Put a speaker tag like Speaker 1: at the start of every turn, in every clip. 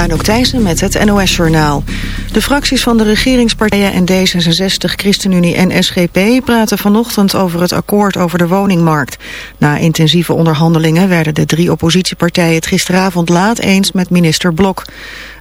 Speaker 1: Anouk Thijssen met het NOS-journaal. De fracties van de regeringspartijen en D66, ChristenUnie en SGP praten vanochtend over het akkoord over de woningmarkt. Na intensieve onderhandelingen werden de drie oppositiepartijen het gisteravond laat eens met minister Blok.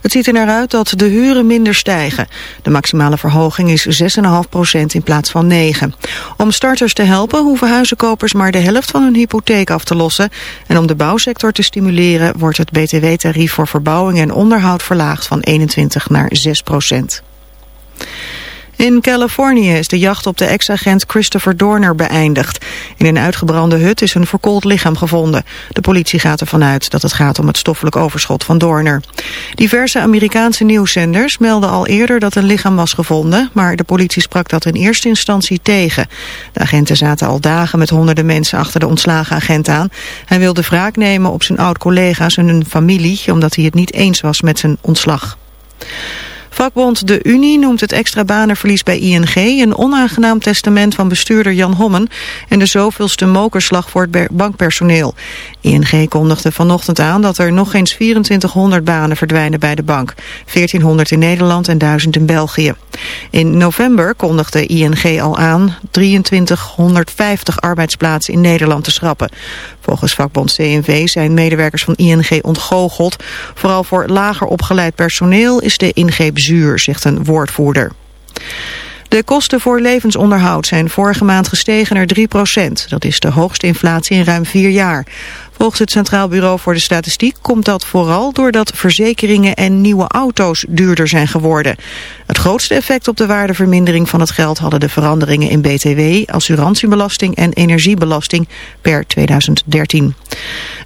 Speaker 1: Het ziet er naar uit dat de huren minder stijgen. De maximale verhoging is 6,5 procent in plaats van 9. Om starters te helpen hoeven huizenkopers maar de helft van hun hypotheek af te lossen. En om de bouwsector te stimuleren wordt het btw-tarief voor verbouwing en onderhoud verlaagd van 21 naar 6 procent. In Californië is de jacht op de ex-agent Christopher Dorner beëindigd. In een uitgebrande hut is een verkoold lichaam gevonden. De politie gaat ervan uit dat het gaat om het stoffelijk overschot van Dorner. Diverse Amerikaanse nieuwszenders melden al eerder dat een lichaam was gevonden... maar de politie sprak dat in eerste instantie tegen. De agenten zaten al dagen met honderden mensen achter de ontslagen agent aan. Hij wilde wraak nemen op zijn oud-collega's en hun familie... omdat hij het niet eens was met zijn ontslag. Vakbond De Unie noemt het extra banenverlies bij ING een onaangenaam testament van bestuurder Jan Hommen en de zoveelste mokerslag voor het bankpersoneel. ING kondigde vanochtend aan dat er nog eens 2400 banen verdwijnen bij de bank. 1400 in Nederland en 1000 in België. In november kondigde ING al aan 2350 arbeidsplaatsen in Nederland te schrappen. Volgens vakbond CNV zijn medewerkers van ING ontgoocheld. Vooral voor lager opgeleid personeel is de ingreep zuur, zegt een woordvoerder. De kosten voor levensonderhoud zijn vorige maand gestegen naar 3% Dat is de hoogste inflatie in ruim vier jaar. Volgens het Centraal Bureau voor de Statistiek komt dat vooral doordat verzekeringen en nieuwe auto's duurder zijn geworden. Het grootste effect op de waardevermindering van het geld hadden de veranderingen in BTW, assurantiebelasting en energiebelasting per 2013.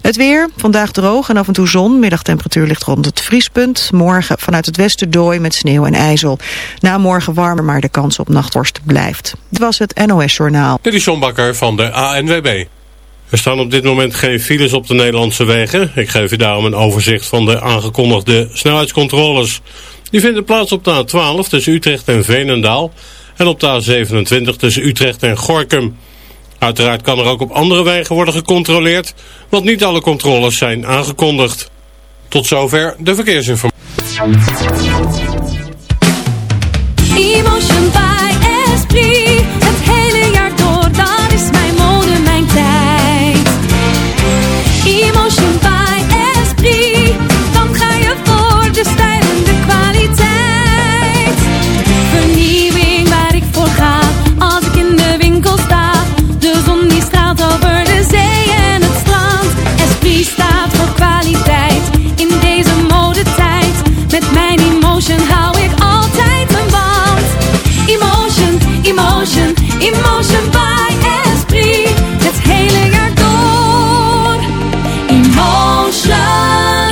Speaker 1: Het weer, vandaag droog en af en toe zon, middagtemperatuur ligt rond het vriespunt. Morgen vanuit het westen dooi met sneeuw en ijzel. Na morgen warmer, maar de kans op nachtworst blijft. Dit was het NOS Journaal.
Speaker 2: Dit is John Bakker van de ANWB. Er staan op dit moment geen files op de Nederlandse wegen. Ik geef u daarom een overzicht van de aangekondigde snelheidscontroles. Die vinden plaats op de A12 tussen Utrecht en Veenendaal en op de A27 tussen Utrecht en Gorkum. Uiteraard kan er ook op andere wegen worden gecontroleerd, want niet alle controles zijn aangekondigd. Tot zover de verkeersinformatie.
Speaker 3: Emotion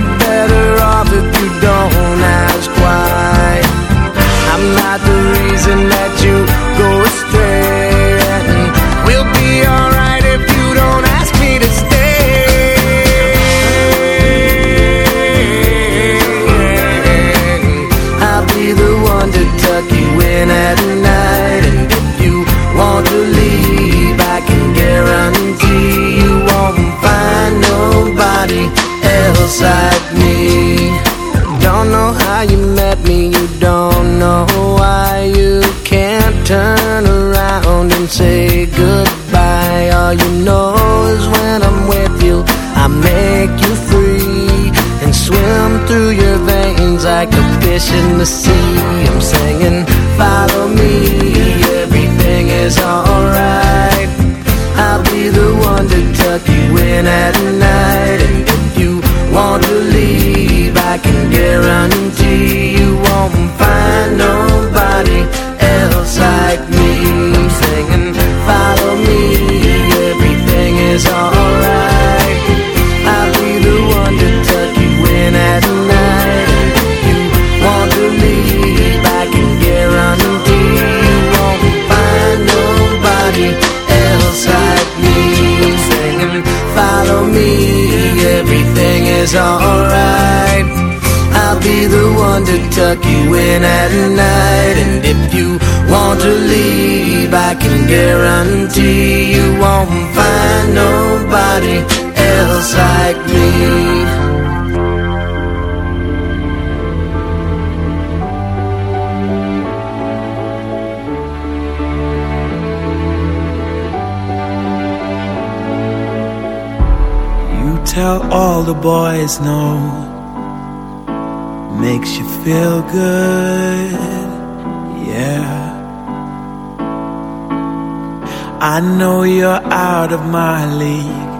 Speaker 4: give nobody else like me. You
Speaker 5: tell all the boys no. Makes you feel good. Yeah. I know you're out of my league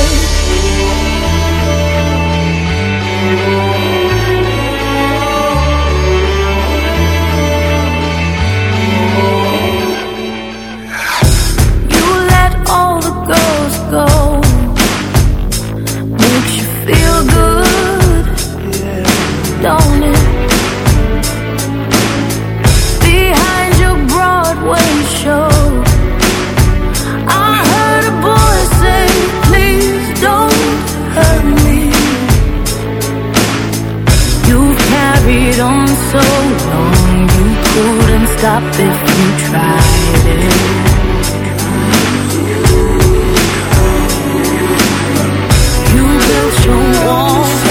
Speaker 6: stop if you tried it. You built your
Speaker 5: walls.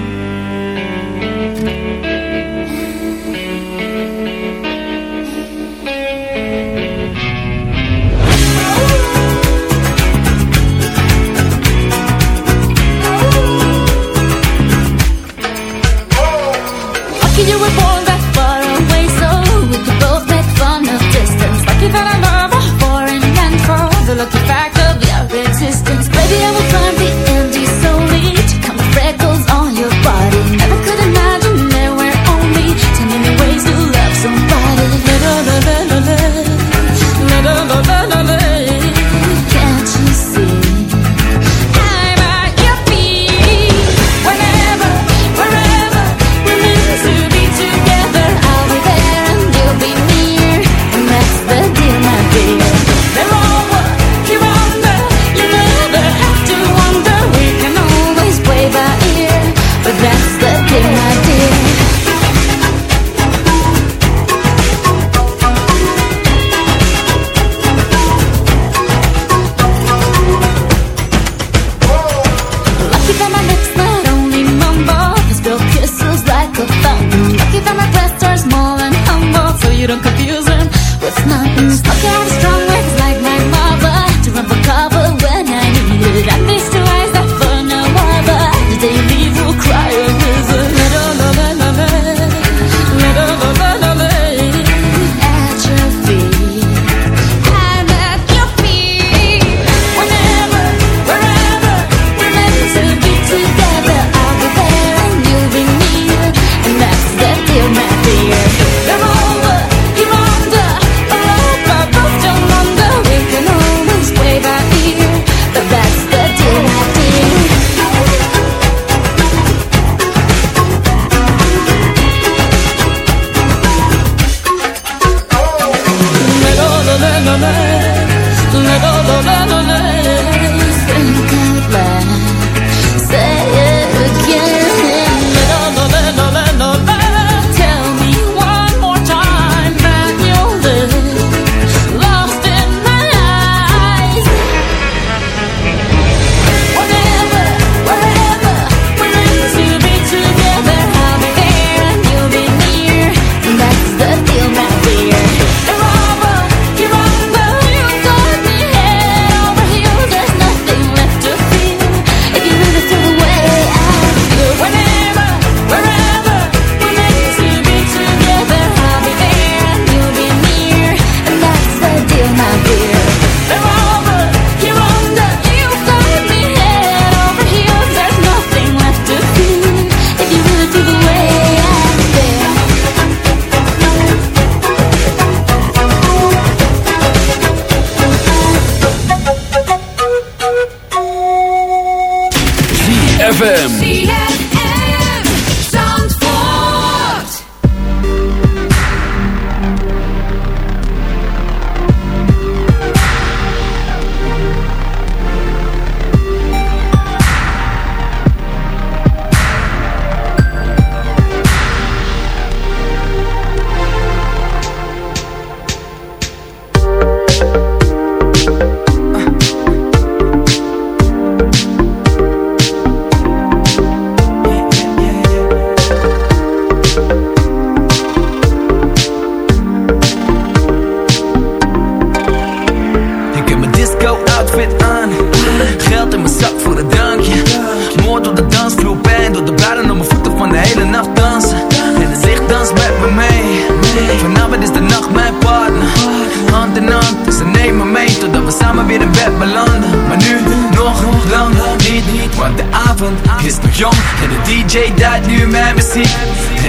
Speaker 7: Hand in ze nemen mee Totdat we samen weer in bed belanden. Maar nu nog lang niet Want de avond is nog jong. En de DJ duidt nu mijn muziek.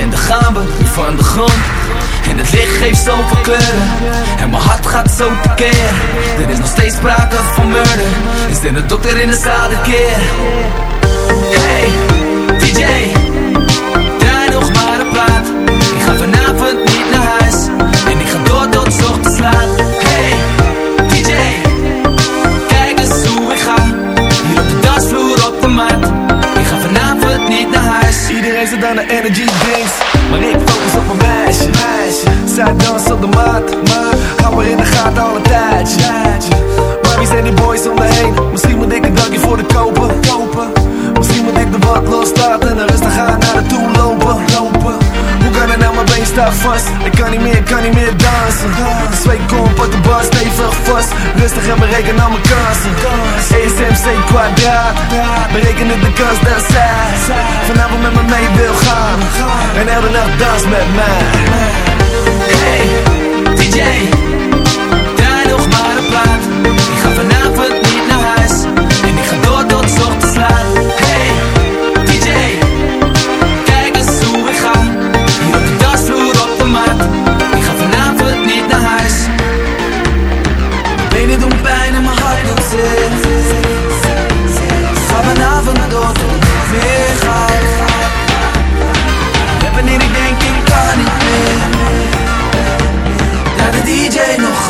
Speaker 7: En dan gaan we van de grond. En het licht geeft zoveel kleuren. En mijn hart gaat zo tekeer Er is nog steeds sprake van murder. Is dit de dokter in de zaal de keer. Hey, DJ Draai nog maar een plaat. Ik ga vanavond niet naar huis door tot ochtends Hey, DJ Kijk eens hoe ik ga Hier op de dansvloer op de mat Ik ga vanavond niet naar huis Iedereen zit aan de energy drinks Maar ik focus op een meisje, meisje. Zij danst op de mat, maar hou in de gaten al een tijdje. Maar wie zijn die boys om me heen? Misschien moet ik een dankje voor de kopen, kopen. Misschien moet ik de wat loslaten en rustig gaan naar de toe lopen. Het nou, mijn been staat vast. Ik kan niet meer, kan niet meer dansen. De zweet komt op de bar, stevig vast. Rustig en bereken al mijn kansen. ESMC kwadraat. Berekenen de kans dat zij Vanavond met me mee wil gaan. En elke nacht dans met mij. Hey, DJ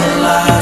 Speaker 7: nog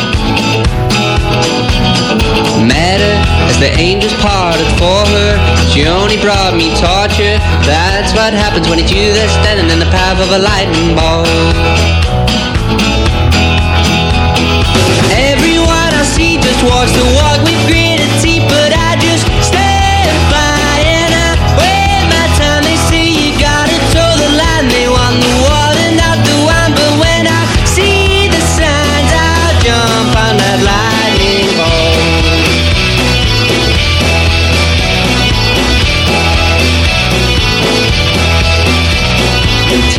Speaker 8: Met her as the angels parted for her. She only brought me torture. That's what happens when it's you that's standing in the path of a lightning bolt. Everyone I see just walks the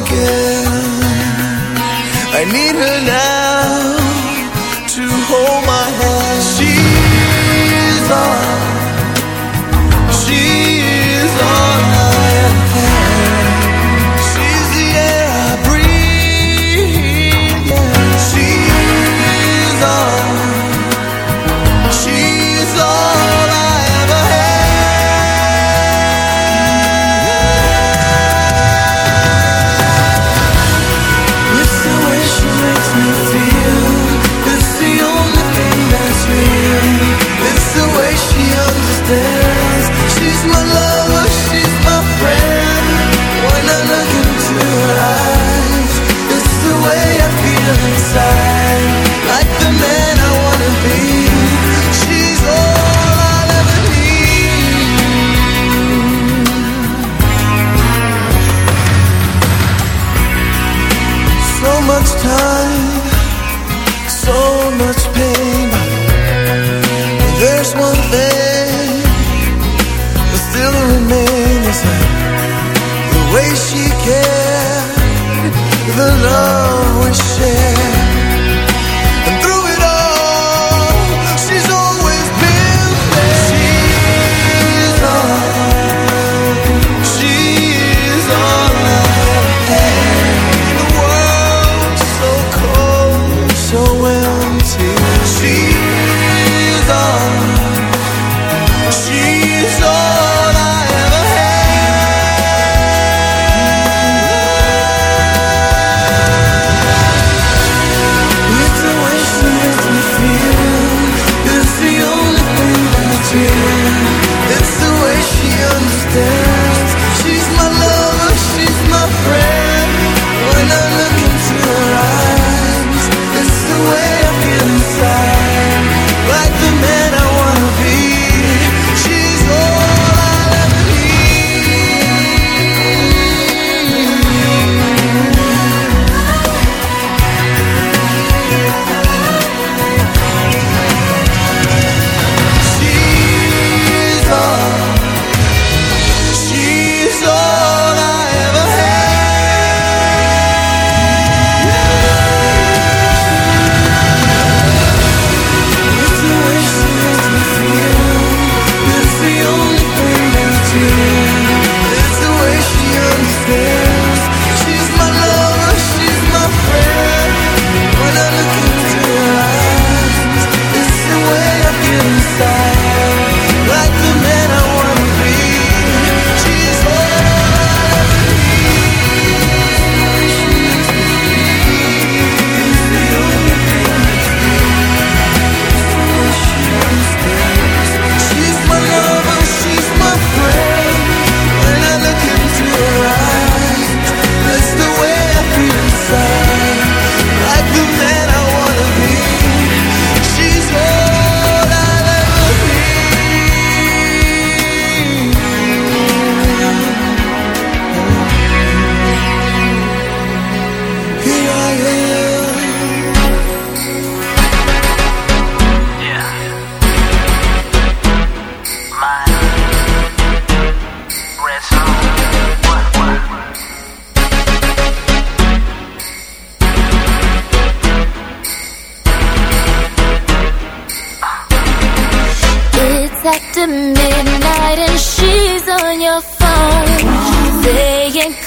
Speaker 5: Again. I need her now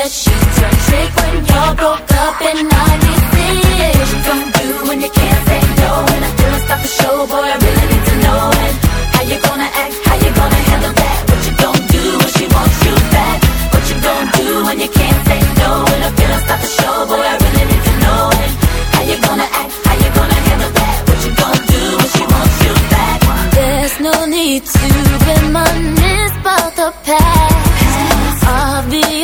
Speaker 6: that she turned trick when y'all broke up in 96. What you gonna do when you can't say no? And I feel stop the show, boy, I really need to know. And how you gonna act, how you gonna handle that? What you gonna do when she wants you back? What you gonna do when you can't say no? And I feel stop the show, boy, I really need to know. And how you gonna act, how you gonna handle that? What you gonna do when she wants you back? There's no need to reminisce about the past.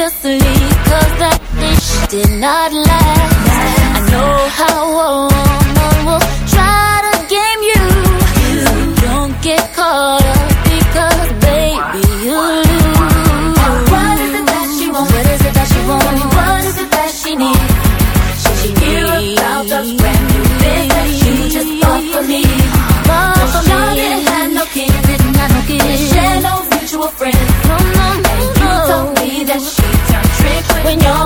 Speaker 6: Obviously, cause that dish did not last. I know how when y'all